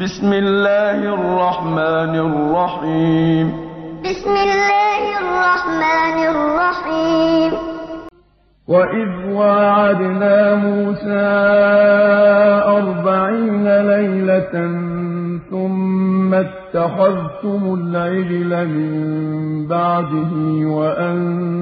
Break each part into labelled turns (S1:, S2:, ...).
S1: بسم الله الرحمن الرحيم
S2: بسم الله الرحمن الرحيم
S3: وإذ واعدنا موسى أربعين ليلة ثم اتخذتم العجل من بعده وأنتم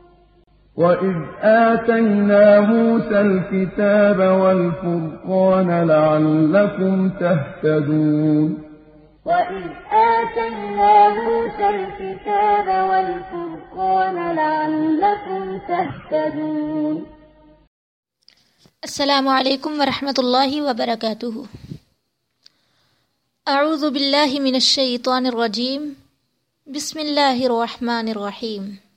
S3: وإذ آتينا موسى الكتاب والفرقان لعلكم تهتدون
S2: وإذ آتينا موسى الكتاب والفرقان لعلكم تهتدون
S4: السلام علیکم ورحمۃ اللہ وبرکاتہ۔ اعوذ باللہ من الشیطان الرجیم۔ بسم اللہ الرحمن الرحیم۔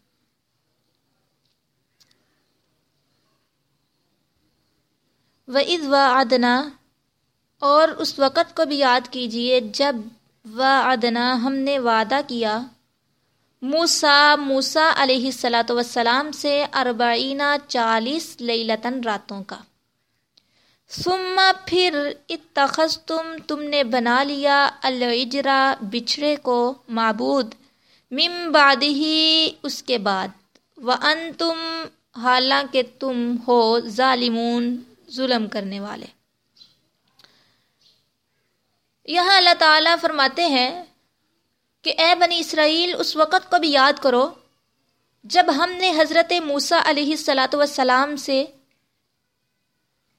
S4: وَإِذْ وَعَدْنَا، اور اس وقت کو بھی یاد کیجیے جب و وعدنا، ہم نے وعدہ کیا۔ موسا موسا علیہ السلاۃ وسلام سے اربعینہ چالیس لیلتن راتوں کا۔ ثم پھر اتخذ تم تم نے بنا لیا الجرا بچھڑے کو معبود۔ مم بعد ہی اس کے بعد۔ وَأَنْتُمْ تم حالانکہ تم ہو ظالمون۔ ظلم کرنے والے۔ یہاں اللہ تعالیٰ فرماتے ہیں کہ اے بنی اسرائیل، اس وقت کو بھی یاد کرو، جب ہم نے حضرت موسیٰ علیہ السلاۃ وسلام سے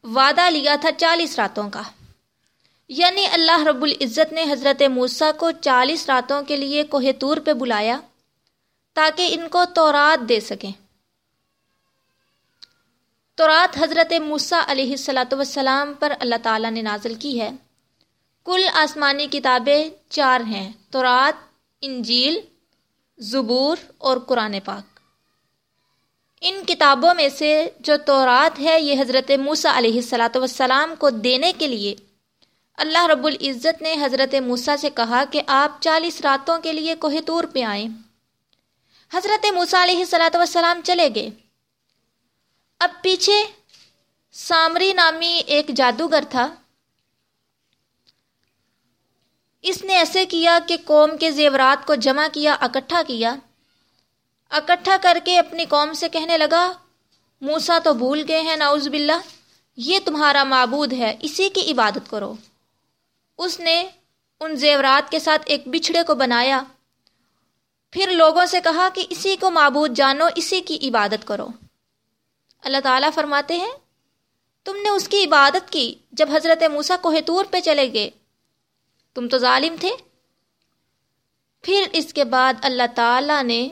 S4: وعدہ لیا تھا چالیس راتوں کا۔ یعنی اللہ رب العزت نے حضرت موسیٰ کو چالیس راتوں کے لیے کوہ طور پہ بلایا تاکہ ان کو تورات دے سکیں۔ تورات حضرت موسیٰ علیہ السلاۃ وسلام پر اللہ تعالیٰ نے نازل کی ہے۔ کل آسمانی کتابیں چار ہیں، تورات، انجیل، زبور اور قرآن پاک۔ ان کتابوں میں سے جو تورات ہے، یہ حضرت موسیٰ علیہ السلاۃ وسلام کو دینے کے لیے۔ اللہ رب العزت نے حضرت موسیٰ سے کہا کہ آپ چالیس راتوں کے لیے کوہ طور پہ آئیں۔ حضرت موسیٰ علیہ السلاۃ وسلام چلے گئے۔ اب پیچھے سامری نامی ایک جادوگر تھا۔ اس نے ایسے کیا کہ قوم کے زیورات کو جمع کیا، اکٹھا کیا۔ اکٹھا کر کے اپنی قوم سے کہنے لگا موسا تو بھول گئے ہیں ناؤز باللہ، یہ تمہارا معبود ہے، اسی کی عبادت کرو۔ اس نے ان زیورات کے ساتھ ایک بچھڑے کو بنایا۔ پھر لوگوں سے کہا کہ اسی کو معبود جانو، اسی کی عبادت کرو۔ اللہ تعالیٰ فرماتے ہیں، تم نے اس کی عبادت کی جب حضرت موسا کوہ طور پہ چلے گئے۔ تم تو ظالم تھے۔ پھر اس کے بعد اللہ تعالیٰ نے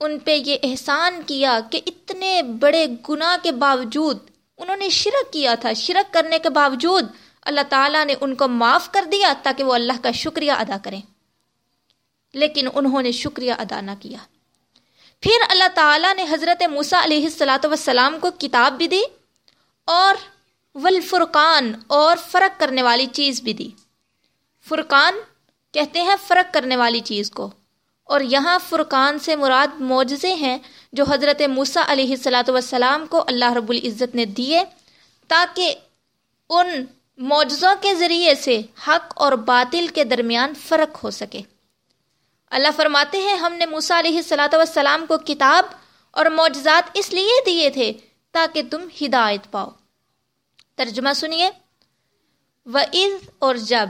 S4: ان پہ یہ احسان کیا کہ اتنے بڑے گناہ کے باوجود انہوں نے شرک کیا تھا۔ شرک کرنے کے باوجود اللہ تعالیٰ نے ان کو معاف کر دیا تاکہ وہ اللہ کا شکریہ ادا کریں۔ لیکن انہوں نے شکریہ ادا نہ کیا۔ پھر اللہ تعالیٰ نے حضرت موسیٰ علیہ السلاۃ وسلام کو کتاب بھی دی اور ولفرقان اور فرق کرنے والی چیز بھی دی۔ فرقان کہتے ہیں فرق کرنے والی چیز کو۔ اور یہاں فرقان سے مراد معجزے ہیں جو حضرت موسیٰ علیہ السلاۃ وسلام کو اللہ رب العزت نے دیے تاکہ ان معجزوں کے ذریعے سے حق اور باطل کے درمیان فرق ہو سکے۔ اللہ فرماتے ہیں، ہم نے موسیٰ علیہ السلاۃ وسلام کو کتاب اور معجزات اس لیے دیے تھے تاکہ تم ہدایت پاؤ۔ ترجمہ سنیے۔ وَإِذْ اور جب۔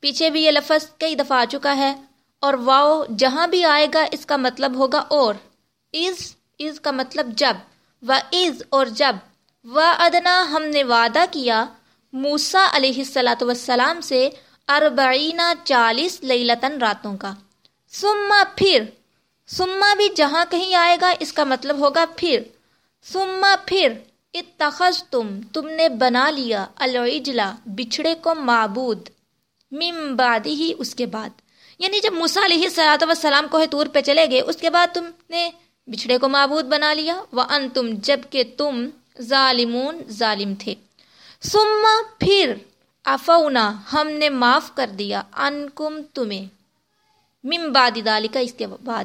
S4: پیچھے بھی یہ لفظ کئی دفعہ آ چکا ہے اور واؤ جہاں بھی آئے گا، اس کا مطلب ہوگا اور۔ از از کا مطلب جب۔ و از اور جب۔ و ادنا ہم نے وعدہ کیا موسا علیہ السلاۃ وسلام سے اربعینہ چالیس لیلتن راتوں کا۔ سما پھر سما بھی جہاں کہیں آئے گا، اس کا مطلب ہوگا پھر۔ سما پھر اتخذ تم تم نے بنا لیا العجلا بچھڑے کو معبود۔ مم بادی ہی اس کے بعد۔ یعنی جب موسیٰ علیہ صلاحت وسلام کو طور پہ چلے گئے، اس کے بعد تم نے بچھڑے کو معبود بنا لیا۔ وہ ان تم جبکہ تم ظالمون، ظالم تھے۔ سما پھر افونا ہم نے معاف کر دیا، انکم تمہیں۔ مم دالی کا اس کے بعد۔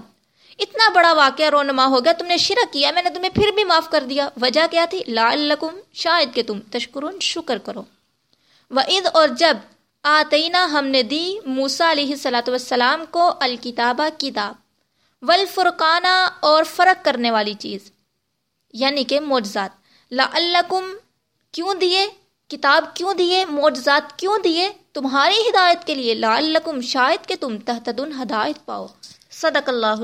S4: اتنا بڑا واقعہ رونما ہو گیا، تم نے شرک کیا، میں نے تمہیں پھر بھی معاف کر دیا۔ وجہ کیا تھی؟ لعلکم شاید کہ تم تشکرون، شکر کرو۔ وعید اور جب آتئینہ ہم نے دی موسیٰ علیہ صلاۃ والسلام کو الکتابہ کتاب، والفرقانہ اور فرق کرنے والی چیز یعنی کہ معجزات۔ لعلکم کیوں دیے؟ کتاب کیوں دیے؟ معجزات کیوں دیے؟ تمہاری ہدایت کے لیے لعلکم شاید کہ تم تحتدن ہدایت پاؤ۔ صدق اللہ